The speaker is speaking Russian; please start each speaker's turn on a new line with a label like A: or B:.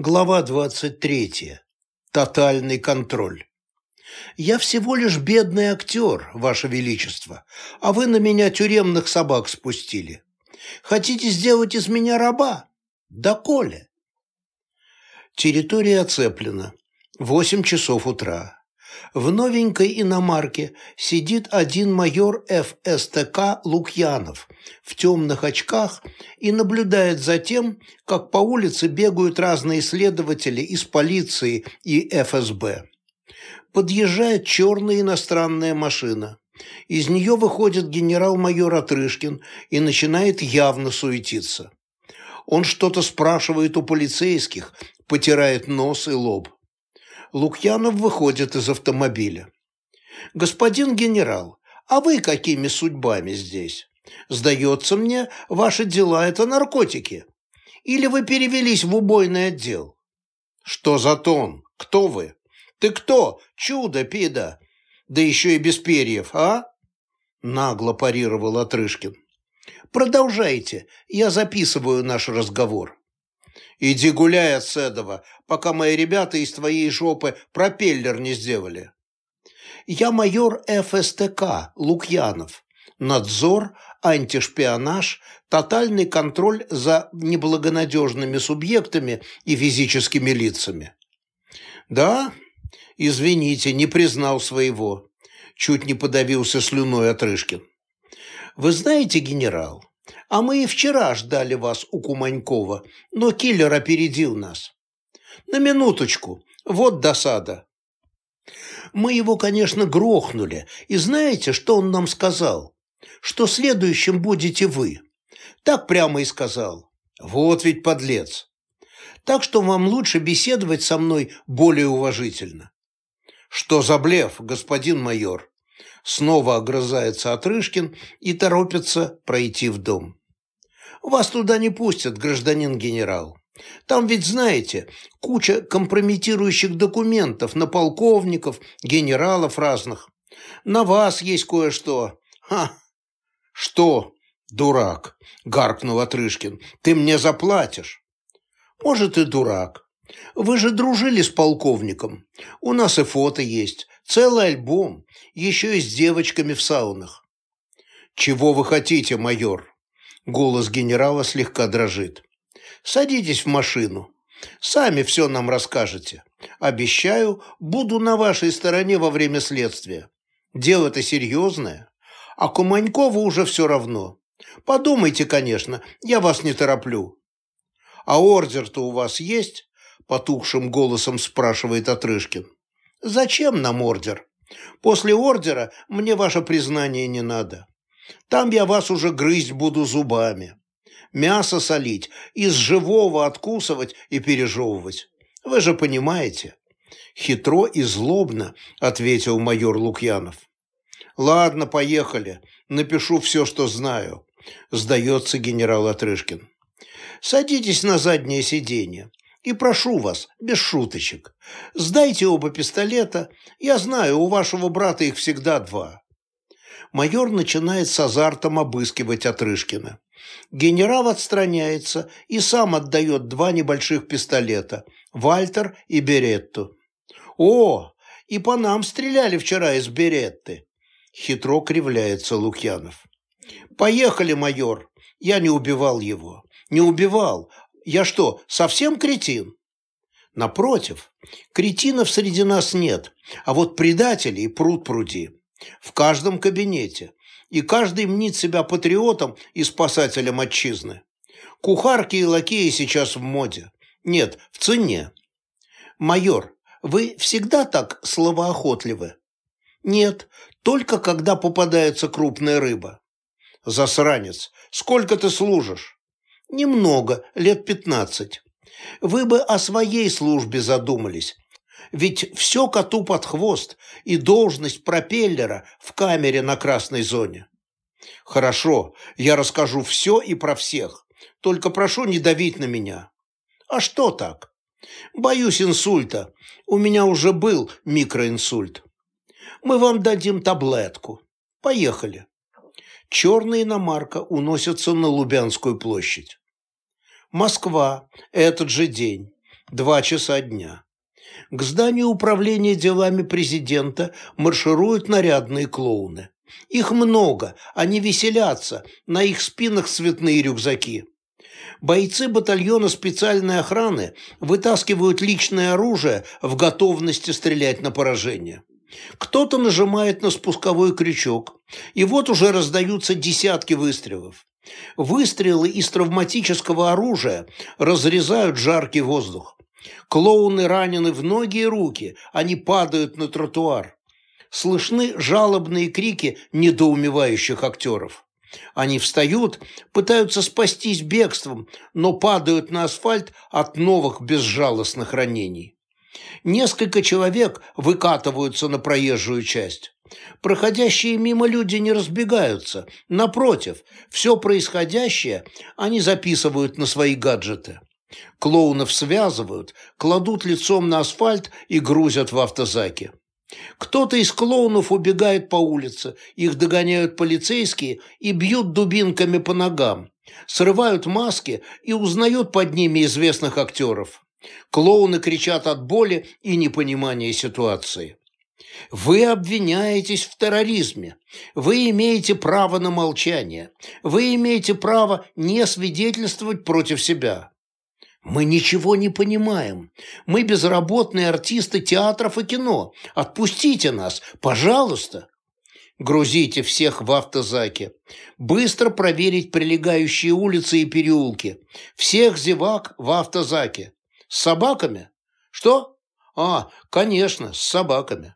A: Глава 23. Тотальный контроль. «Я всего лишь бедный актер, Ваше Величество, а вы на меня тюремных собак спустили. Хотите сделать из меня раба? Да коли!» Территория оцеплена. Восемь часов утра. В новенькой иномарке сидит один майор ФСТК Лукьянов в темных очках и наблюдает за тем, как по улице бегают разные следователи из полиции и ФСБ. Подъезжает черная иностранная машина. Из нее выходит генерал-майор Отрышкин и начинает явно суетиться. Он что-то спрашивает у полицейских, потирает нос и лоб. Лукьянов выходит из автомобиля. «Господин генерал, а вы какими судьбами здесь? Сдается мне, ваши дела – это наркотики. Или вы перевелись в убойный отдел?» «Что за тон? Кто вы? Ты кто? Чудо, пида! Да еще и без перьев, а?» Нагло парировал Отрышкин. «Продолжайте, я записываю наш разговор». Иди гуляй от Седова, пока мои ребята из твоей жопы пропеллер не сделали. Я майор ФСТК Лукьянов. Надзор, антишпионаж, тотальный контроль за неблагонадежными субъектами и физическими лицами. Да, извините, не признал своего. Чуть не подавился слюной Отрышкин. Вы знаете, генерал, а мы и вчера ждали вас у Куманькова, но киллер опередил нас. На минуточку, вот досада. Мы его, конечно, грохнули, и знаете, что он нам сказал? Что следующим будете вы. Так прямо и сказал. Вот ведь подлец. Так что вам лучше беседовать со мной более уважительно. Что за блеф, господин майор? Снова огрызается Отрышкин и торопится пройти в дом. Вас туда не пустят, гражданин генерал. Там ведь, знаете, куча компрометирующих документов на полковников, генералов разных. На вас есть кое-что. Ха! Что, дурак? Гаркнул Отрышкин. Ты мне заплатишь. Может, и дурак. Вы же дружили с полковником. У нас и фото есть. Целый альбом. Еще и с девочками в саунах. Чего вы хотите, майор? Голос генерала слегка дрожит. «Садитесь в машину. Сами все нам расскажете. Обещаю, буду на вашей стороне во время следствия. Дело-то серьезное. А Куманькову уже все равно. Подумайте, конечно, я вас не тороплю». «А ордер-то у вас есть?» Потухшим голосом спрашивает Отрышкин. «Зачем нам ордер? После ордера мне ваше признание не надо. Там я вас уже грызть буду зубами. Мясо солить, из живого откусывать и пережевывать. Вы же понимаете. Хитро и злобно, ответил майор Лукьянов. Ладно, поехали. Напишу все, что знаю. Сдается генерал Отрышкин. Садитесь на заднее сиденье. И прошу вас, без шуточек, сдайте оба пистолета. Я знаю, у вашего брата их всегда два майор начинает с азартом обыскивать Отрышкина. Генерал отстраняется и сам отдает два небольших пистолета – Вальтер и Беретту. «О, и по нам стреляли вчера из Беретты!» – хитро кривляется Лукьянов. «Поехали, майор! Я не убивал его. Не убивал. Я что, совсем кретин?» Напротив, кретинов среди нас нет, а вот предателей пруд пруди. В каждом кабинете. И каждый мнит себя патриотом и спасателем отчизны. Кухарки и лакеи сейчас в моде. Нет, в цене. Майор, вы всегда так словоохотливы? Нет, только когда попадается крупная рыба. Засранец, сколько ты служишь? Немного, лет пятнадцать. Вы бы о своей службе задумались, ведь все коту под хвост и должность пропеллера в камере на красной зоне. Хорошо, я расскажу все и про всех. Только прошу не давить на меня. А что так? Боюсь инсульта. У меня уже был микроинсульт. Мы вам дадим таблетку. Поехали. Черная иномарка уносится на Лубянскую площадь. Москва. Этот же день. Два часа дня. К зданию управления делами президента маршируют нарядные клоуны. Их много, они веселятся, на их спинах цветные рюкзаки. Бойцы батальона специальной охраны вытаскивают личное оружие в готовности стрелять на поражение. Кто-то нажимает на спусковой крючок, и вот уже раздаются десятки выстрелов. Выстрелы из травматического оружия разрезают жаркий воздух. Клоуны ранены в ноги и руки, они падают на тротуар. Слышны жалобные крики недоумевающих актеров. Они встают, пытаются спастись бегством, но падают на асфальт от новых безжалостных ранений. Несколько человек выкатываются на проезжую часть. Проходящие мимо люди не разбегаются. Напротив, все происходящее они записывают на свои гаджеты. Клоунов связывают, кладут лицом на асфальт и грузят в автозаки. Кто-то из клоунов убегает по улице, их догоняют полицейские и бьют дубинками по ногам, срывают маски и узнают под ними известных актеров. Клоуны кричат от боли и непонимания ситуации. Вы обвиняетесь в терроризме. Вы имеете право на молчание. Вы имеете право не свидетельствовать против себя. Мы ничего не понимаем. Мы безработные артисты театров и кино. Отпустите нас, пожалуйста. Грузите всех в автозаке. Быстро проверить прилегающие улицы и переулки. Всех зевак в автозаке. С собаками? Что? А, конечно, с собаками.